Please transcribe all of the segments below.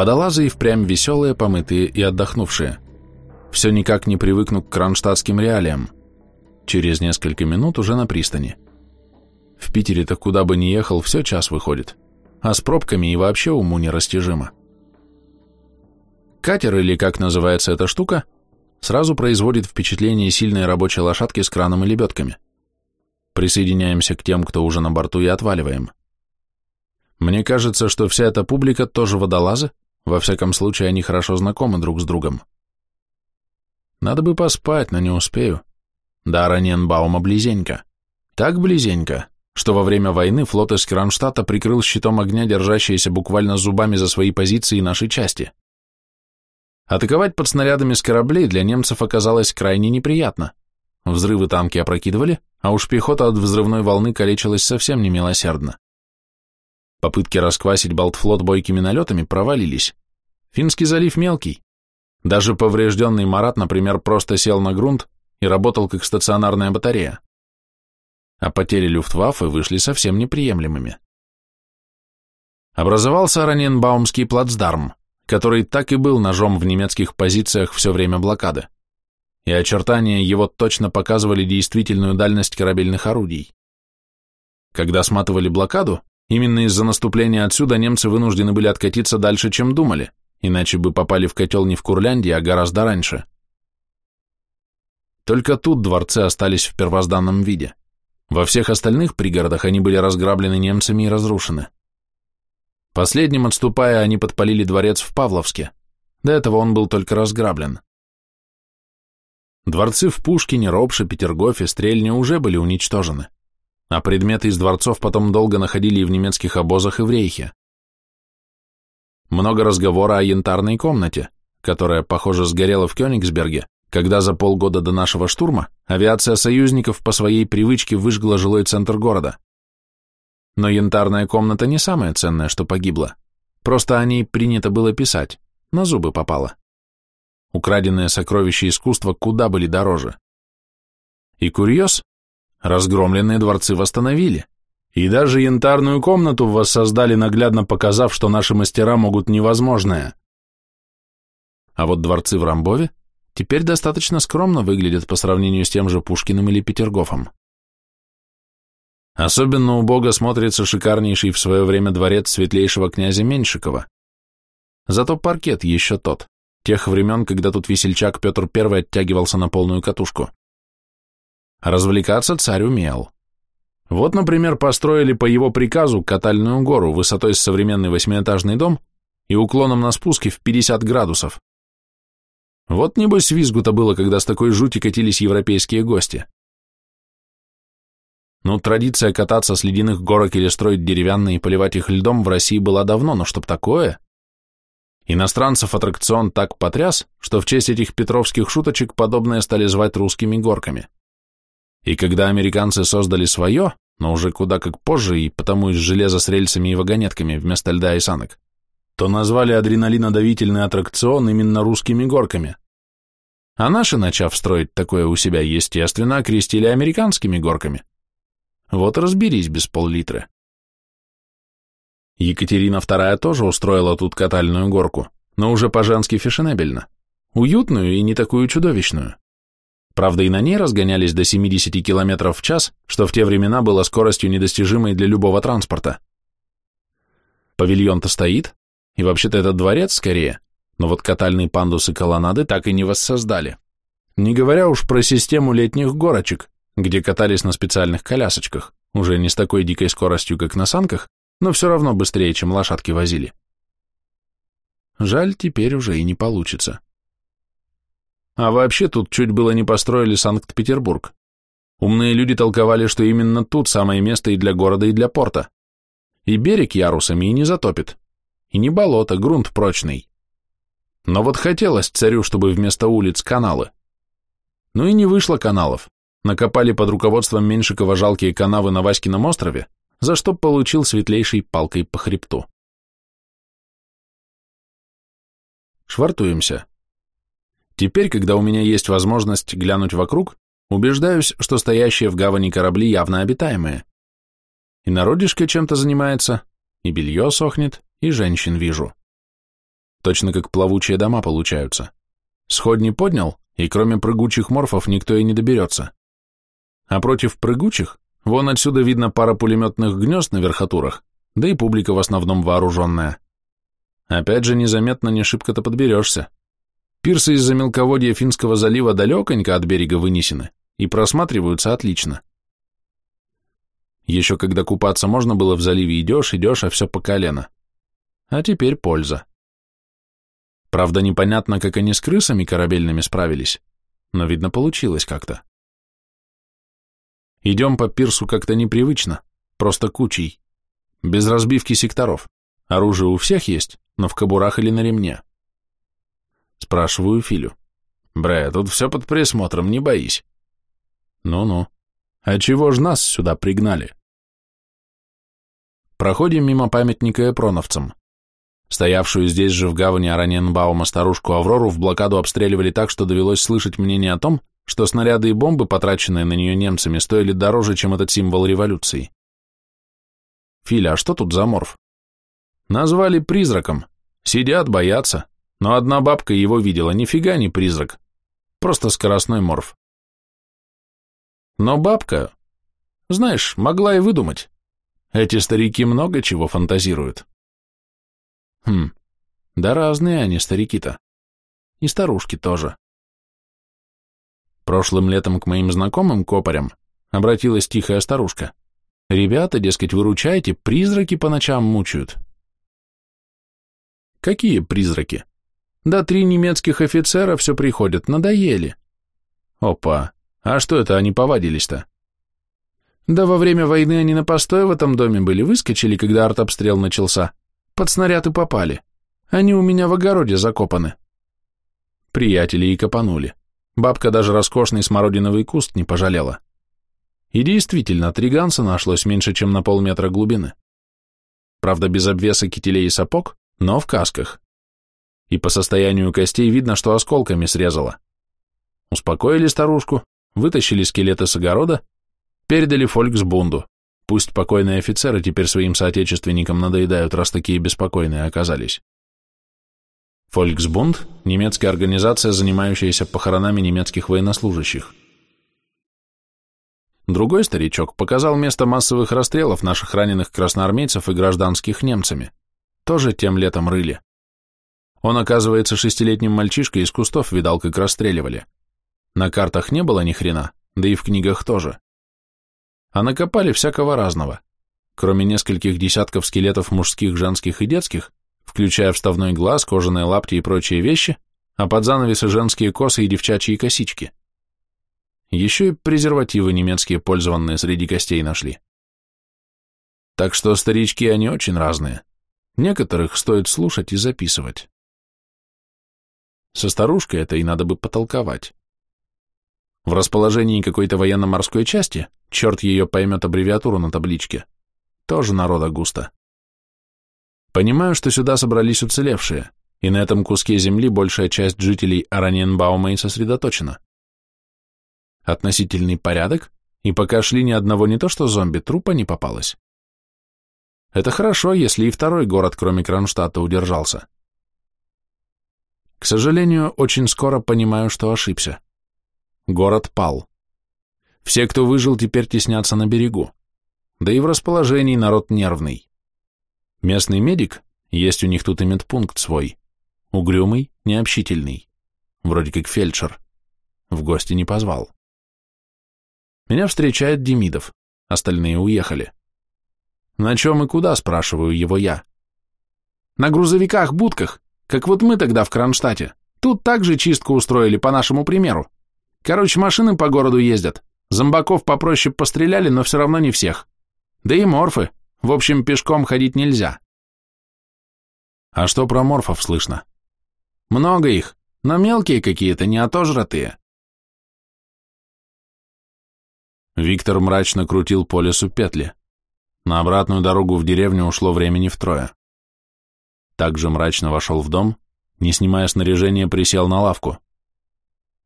Водолазы и впрямь веселые, помытые и отдохнувшие. Все никак не привыкну к кронштадтским реалиям. Через несколько минут уже на пристани. В Питере-то куда бы ни ехал, все час выходит. А с пробками и вообще уму нерастяжимо. Катер, или как называется эта штука, сразу производит впечатление сильной рабочей лошадки с краном и лебедками. Присоединяемся к тем, кто уже на борту, и отваливаем. Мне кажется, что вся эта публика тоже водолазы, во всяком случае они хорошо знакомы друг с другом. Надо бы поспать, но не успею. Да, Раненбаума близенько. Так близенько, что во время войны флот из Кронштадта прикрыл щитом огня, держащиеся буквально зубами за свои позиции нашей части. Атаковать под снарядами с кораблей для немцев оказалось крайне неприятно. Взрывы танки опрокидывали, а уж пехота от взрывной волны калечилась совсем немилосердно. Попытки расквасить Балтфлот бойкими налетами провалились. Финский залив мелкий. Даже поврежденный Марат, например, просто сел на грунт и работал как стационарная батарея. А потери Люфтваффе вышли совсем неприемлемыми. Образовался Раненбаумский плацдарм, который так и был ножом в немецких позициях все время блокады, и очертания его точно показывали действительную дальность корабельных орудий. Когда сматывали блокаду, именно из-за наступления отсюда немцы вынуждены были откатиться дальше, чем думали, иначе бы попали в котел не в Курляндии, а гораздо раньше. Только тут дворцы остались в первозданном виде. Во всех остальных пригородах они были разграблены немцами и разрушены. Последним отступая, они подпалили дворец в Павловске. До этого он был только разграблен. Дворцы в Пушкине, Ропше, Петергофе, Стрельне уже были уничтожены, а предметы из дворцов потом долго находили и в немецких обозах, и в Рейхе. Много разговора о янтарной комнате, которая, похоже, сгорела в Кёнигсберге, когда за полгода до нашего штурма авиация союзников по своей привычке выжгла жилой центр города. Но янтарная комната не самое ценное, что погибло. Просто о ней принято было писать, на зубы попало. Украденные сокровища искусства куда были дороже. И курьез, разгромленные дворцы восстановили. И даже янтарную комнату воссоздали, наглядно показав, что наши мастера могут невозможное. А вот дворцы в Рамбове теперь достаточно скромно выглядят по сравнению с тем же Пушкиным или Петергофом. Особенно убого смотрится шикарнейший в свое время дворец светлейшего князя Меньшикова. Зато паркет еще тот, тех времен, когда тут весельчак Петр I оттягивался на полную катушку. Развлекаться царь умел. Вот, например, построили по его приказу катальную гору высотой с современный восьмиэтажный дом и уклоном на спуске в 50 градусов. Вот небось визгу-то было, когда с такой жути катились европейские гости. Ну, традиция кататься с ледяных горок или строить деревянные и поливать их льдом в России была давно, но чтоб такое... Иностранцев аттракцион так потряс, что в честь этих петровских шуточек подобное стали звать русскими горками. И когда американцы создали свое, но уже куда как позже и потому из железа с рельсами и вагонетками вместо льда и санок, то назвали адреналинодавительный аттракцион именно русскими горками. А наши, начав строить такое у себя, естественно, окрестили американскими горками. Вот разберись без пол-литра. Екатерина II тоже устроила тут катальную горку, но уже по-женски фешенебельно. Уютную и не такую чудовищную. Правда, и на ней разгонялись до 70 км в час, что в те времена было скоростью недостижимой для любого транспорта. Павильон-то стоит, и вообще-то это дворец скорее, но вот катальные пандусы колоннады так и не воссоздали. Не говоря уж про систему летних горочек, где катались на специальных колясочках, уже не с такой дикой скоростью, как на санках, но все равно быстрее, чем лошадки возили. Жаль, теперь уже и не получится. А вообще тут чуть было не построили Санкт-Петербург. Умные люди толковали, что именно тут самое место и для города, и для порта. И берег ярусами и не затопит. И не болото, грунт прочный. Но вот хотелось царю, чтобы вместо улиц каналы. Ну и не вышло каналов. Накопали под руководством Меньшикова жалкие канавы на Васькином острове, за что получил светлейшей палкой по хребту. Швартуемся. Теперь, когда у меня есть возможность глянуть вокруг, убеждаюсь, что стоящие в гавани корабли явно обитаемые. И народишко чем-то занимается, и белье сохнет, и женщин вижу. точно как плавучие дома получаются. Сходни поднял, и кроме прыгучих морфов никто и не доберется. А против прыгучих, вон отсюда видно пара пулеметных гнезд на верхотурах, да и публика в основном вооруженная. Опять же, незаметно не шибко-то подберешься. Пирсы из-за мелководья Финского залива далеконько от берега вынесены и просматриваются отлично. Еще когда купаться можно было в заливе, идешь, идешь, а все по колено. А теперь польза. Правда, непонятно, как они с крысами корабельными справились, но, видно, получилось как-то. Идем по пирсу как-то непривычно, просто кучей, без разбивки секторов. Оружие у всех есть, но в кобурах или на ремне. Спрашиваю Филю. Бре, тут все под присмотром, не боись. Ну-ну. А чего ж нас сюда пригнали? Проходим мимо памятника эпроновцам. Стоявшую здесь же в гавани Араненбаума старушку Аврору в блокаду обстреливали так, что довелось слышать мнение о том, что снаряды и бомбы, потраченные на нее немцами, стоили дороже, чем этот символ революции. Филя, а что тут за морф? Назвали призраком. Сидят, боятся. Но одна бабка его видела, нифига не призрак. Просто скоростной морф. Но бабка, знаешь, могла и выдумать. Эти старики много чего фантазируют. Хм, да разные они, старики-то. И старушки тоже. Прошлым летом к моим знакомым копарям обратилась тихая старушка. Ребята, дескать, выручайте, призраки по ночам мучают. Какие призраки? Да три немецких офицера все приходят, надоели. Опа, а что это они повадились-то? Да во время войны они на постой в этом доме были, выскочили, когда артобстрел начался. Под снаряд и попали. Они у меня в огороде закопаны. Приятели и копанули. Бабка даже роскошный смородиновый куст не пожалела. И действительно, три ганса нашлось меньше, чем на полметра глубины. Правда, без обвеса кителей и сапог, но в касках. И по состоянию костей видно, что осколками срезало. Успокоили старушку, вытащили скелеты с огорода, передали фольксбунду. Пусть покойные офицеры теперь своим соотечественникам надоедают, раз такие беспокойные оказались. Фольксбунд – немецкая организация, занимающаяся похоронами немецких военнослужащих. Другой старичок показал место массовых расстрелов наших раненых красноармейцев и гражданских немцами тоже тем летом рыли. Он, оказывается, шестилетним мальчишкой из кустов видал, как расстреливали. На картах не было ни хрена, да и в книгах тоже. А накопали всякого разного. Кроме нескольких десятков скелетов мужских, женских и детских, включая вставной глаз, кожаные лапти и прочие вещи, а под занавесы женские косы и девчачьи косички. Еще и презервативы немецкие, пользованные среди костей, нашли. Так что старички они очень разные. Некоторых стоит слушать и записывать. Со старушкой это и надо бы потолковать. В расположении какой-то военно-морской части, черт ее поймет аббревиатуру на табличке, тоже народа густо. Понимаю, что сюда собрались уцелевшие, и на этом куске земли большая часть жителей Араньенбаума и сосредоточена. Относительный порядок, и пока шли ни одного не то что зомби, трупа не попалось. Это хорошо, если и второй город, кроме Кронштадта, удержался. К сожалению, очень скоро понимаю, что ошибся. Город пал. Все, кто выжил, теперь теснятся на берегу. Да и в расположении народ нервный. Местный медик, есть у них тут и медпункт свой, угрюмый, необщительный, вроде как фельдшер, в гости не позвал. Меня встречает Демидов, остальные уехали. «На чем и куда?» – спрашиваю его я. «На грузовиках-будках, как вот мы тогда в Кронштадте. Тут также чистку устроили, по нашему примеру. Короче, машины по городу ездят. Зомбаков попроще постреляли, но все равно не всех. Да и морфы. В общем, пешком ходить нельзя». «А что про морфов слышно?» «Много их, но мелкие какие-то, не отожратые». Виктор мрачно крутил по лесу петли. На обратную дорогу в деревню ушло времени втрое. Также мрачно вошел в дом, не снимая снаряжения, присел на лавку.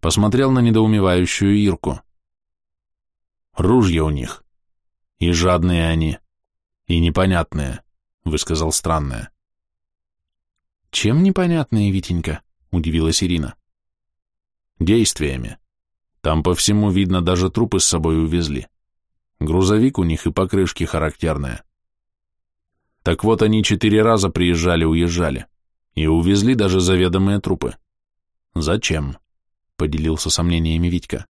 Посмотрел на недоумевающую Ирку. Ружья у них. И жадные они, и непонятные, высказал странное. Чем непонятные, Витенька? Удивилась Ирина. Действиями. Там по всему видно, даже трупы с собой увезли. Грузовик у них и покрышки характерные. Так вот, они четыре раза приезжали-уезжали и увезли даже заведомые трупы. Зачем? Поделился сомнениями Витька.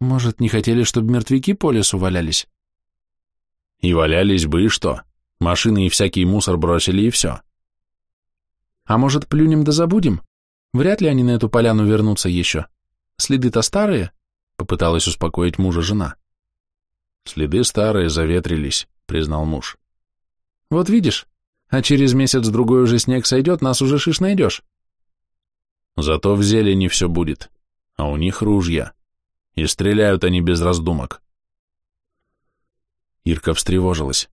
Может, не хотели, чтобы мертвяки по лесу валялись? И валялись бы, и что? Машины и всякий мусор бросили, и все. А может, плюнем да забудем? Вряд ли они на эту поляну вернутся еще. Следы-то старые, попыталась успокоить мужа жена. Следы старые, заветрились, признал муж. Вот видишь, а через месяц-другой уже снег сойдет, нас уже шиш найдешь. Зато в зелени все будет, а у них ружья, и стреляют они без раздумок. Ирка встревожилась.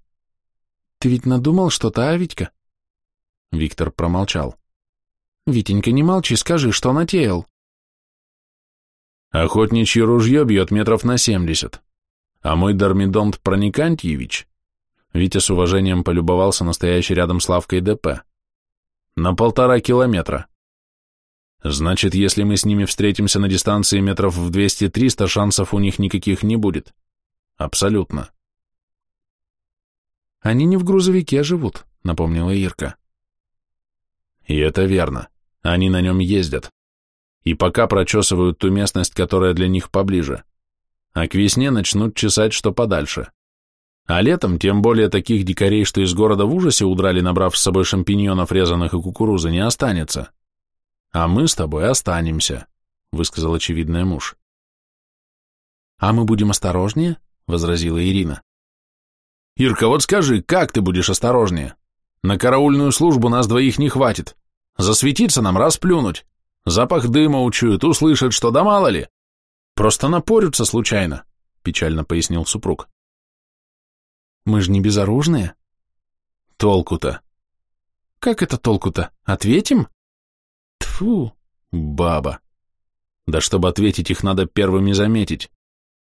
«Ты ведь надумал что-то, а, Витька?» Виктор промолчал. «Витенька, не молчи, скажи, что натеял?» «Охотничье ружье бьет метров на семьдесят, а мой Дармидонт Проникантьевич...» Витя с уважением полюбовался настоящей рядом с лавкой ДП. «На полтора километра. Значит, если мы с ними встретимся на дистанции метров в 200-300, шансов у них никаких не будет. Абсолютно. Они не в грузовике живут, напомнила Ирка. И это верно. Они на нем ездят. И пока прочесывают ту местность, которая для них поближе. А к весне начнут чесать, что подальше. А летом, тем более таких дикарей, что из города в ужасе удрали, набрав с собой шампиньонов, резаных и кукурузы, не останется. А мы с тобой останемся, высказал очевидный муж. А мы будем осторожнее, возразила Ирина. Ирка, вот скажи, как ты будешь осторожнее? На караульную службу нас двоих не хватит. Засветиться нам расплюнуть. Запах дыма учуют, услышат, что да мало ли. Просто напорются случайно, печально пояснил супруг. Мы же не безоружные. Толку-то. Как это толку-то? Ответим? Тфу, баба. Да чтобы ответить, их надо первыми заметить.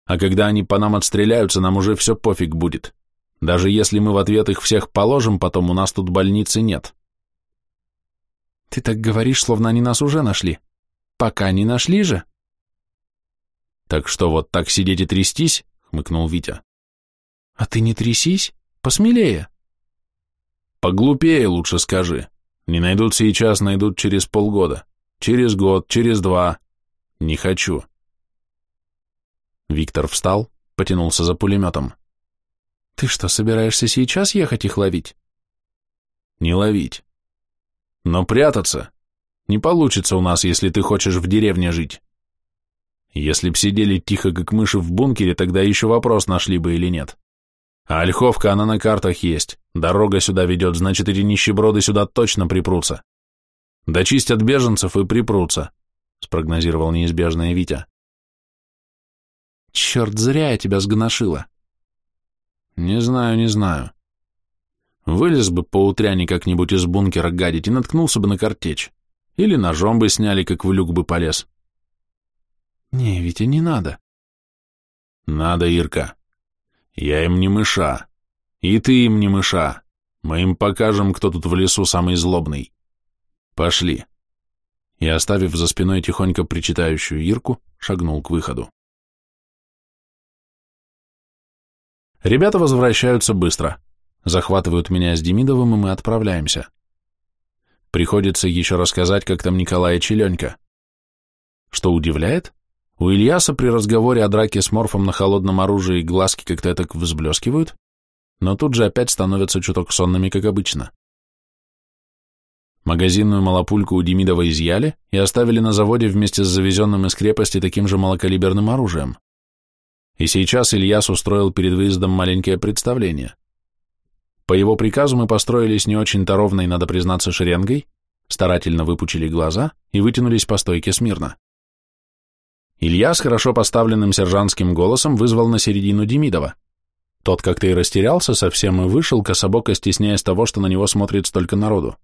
А когда они по нам отстреляются, нам уже все пофиг будет. Даже если мы в ответ их всех положим, потом у нас тут больницы нет. Ты так говоришь, словно они нас уже нашли. Пока не нашли же. Так что вот так сидеть и трястись, хмыкнул Витя. А ты не трясись, посмелее. Поглупее лучше скажи. Не найдут сейчас, найдут через полгода. Через год, через два. Не хочу. Виктор встал, потянулся за пулеметом. Ты что, собираешься сейчас ехать их ловить? Не ловить. Но прятаться не получится у нас, если ты хочешь в деревне жить. Если б сидели тихо, как мыши в бункере, тогда еще вопрос, нашли бы или нет. А Ольховка, она на картах есть. Дорога сюда ведет, значит, эти нищеброды сюда точно припрутся. Дочистят беженцев и припрутся, спрогнозировал неизбежное Витя. Черт, зря я тебя сгоношила. Не знаю, не знаю. Вылез бы по утряне как-нибудь из бункера гадить и наткнулся бы на картечь. Или ножом бы сняли, как в люк бы полез. Не, Витя, не надо. Надо, Ирка. Я им не мыша. И ты им не мыша. Мы им покажем, кто тут в лесу самый злобный. Пошли. И, оставив за спиной тихонько причитающую Ирку, шагнул к выходу. Ребята возвращаются быстро. Захватывают меня с Демидовым, и мы отправляемся. Приходится еще рассказать, как там Николай и Челенька. Что удивляет? У Ильяса при разговоре о драке с Морфом на холодном оружии глазки как-то так взблескивают, но тут же опять становятся чуток сонными, как обычно. Магазинную малопульку у Демидова изъяли и оставили на заводе вместе с завезенным из крепости таким же малокалиберным оружием. И сейчас Ильяс устроил перед выездом маленькое представление. По его приказу мы построились не очень-то ровной, надо признаться, шеренгой, старательно выпучили глаза и вытянулись по стойке смирно. Илья с хорошо поставленным сержантским голосом вызвал на середину Демидова. Тот как-то и растерялся совсем и вышел, кособоко стесняясь того, что на него смотрит столько народу.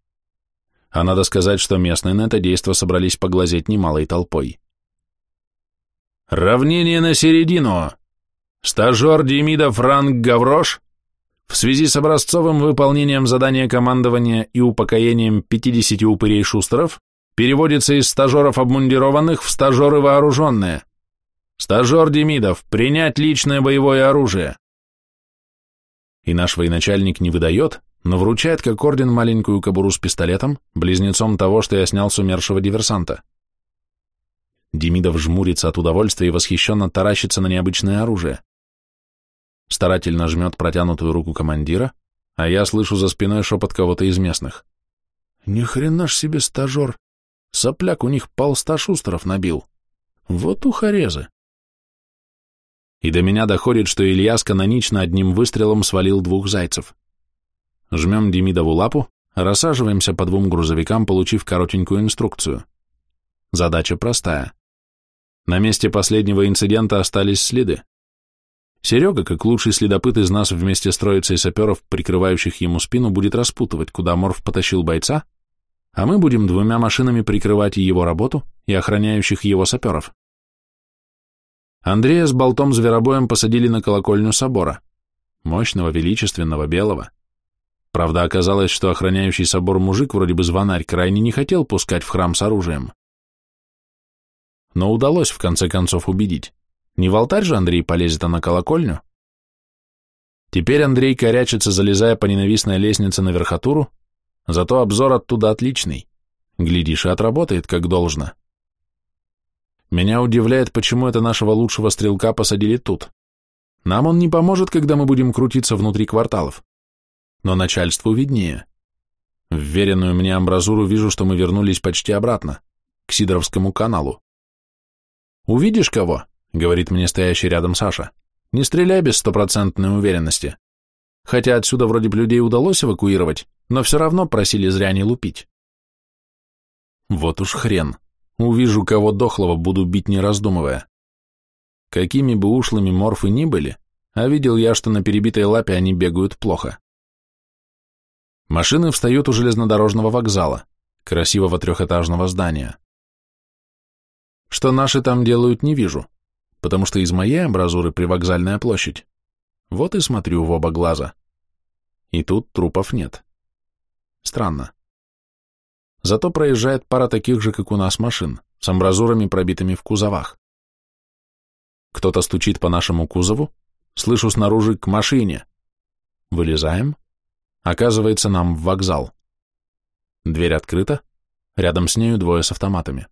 А надо сказать, что местные на это действо собрались поглазеть немалой толпой. «Равнение на середину! Стажер Демидов Франк Гаврош В связи с образцовым выполнением задания командования и упокоением 50 упырей-шустеров переводится из стажеров обмундированных в стажеры вооруженные. Стажер Демидов, принять личное боевое оружие. И наш военачальник не выдает, но вручает как орден маленькую кобуру с пистолетом, близнецом того, что я снял с умершего диверсанта. Демидов жмурится от удовольствия и восхищенно таращится на необычное оружие. Старательно жмет протянутую руку командира, а я слышу за спиной шепот кого-то из местных. Ни хрена ж себе стажер, Сопляк у них полста шустеров набил. Вот ухарезы. И до меня доходит, что Ильяс канонично одним выстрелом свалил двух зайцев. Жмем Демидову лапу, рассаживаемся по двум грузовикам, получив коротенькую инструкцию. Задача простая. На месте последнего инцидента остались следы. Серега, как лучший следопыт из нас вместе с троицей саперов, прикрывающих ему спину, будет распутывать, куда Морф потащил бойца, а мы будем двумя машинами прикрывать его работу и охраняющих его саперов. Андрея с болтом-зверобоем посадили на колокольню собора, мощного, величественного, белого. Правда, оказалось, что охраняющий собор мужик, вроде бы звонарь, крайне не хотел пускать в храм с оружием. Но удалось, в конце концов, убедить. Не в алтарь же Андрей полезет, а на колокольню. Теперь Андрей корячится, залезая по ненавистной лестнице на верхотуру, Зато обзор оттуда отличный. Глядишь, и отработает как должно. Меня удивляет, почему это нашего лучшего стрелка посадили тут. Нам он не поможет, когда мы будем крутиться внутри кварталов. Но начальству виднее. В веренную мне амбразуру вижу, что мы вернулись почти обратно, к Сидоровскому каналу. «Увидишь кого?» — говорит мне стоящий рядом Саша. «Не стреляй без стопроцентной уверенности. Хотя отсюда вроде бы людей удалось эвакуировать, но все равно просили зря не лупить. Вот уж хрен. Увижу кого дохлого, буду бить не раздумывая. Какими бы ушлыми морфы ни были, а видел я, что на перебитой лапе они бегают плохо. Машины встают у железнодорожного вокзала, красивого трехэтажного здания. Что наши там делают, не вижу, потому что из моей амбразуры привокзальная площадь. Вот и смотрю в оба глаза. И тут трупов нет. Странно. Зато проезжает пара таких же, как у нас, машин, с амбразурами, пробитыми в кузовах. Кто-то стучит по нашему кузову, слышу снаружи «к машине». Вылезаем. Оказывается, нам в вокзал. Дверь открыта, рядом с нею двое с автоматами.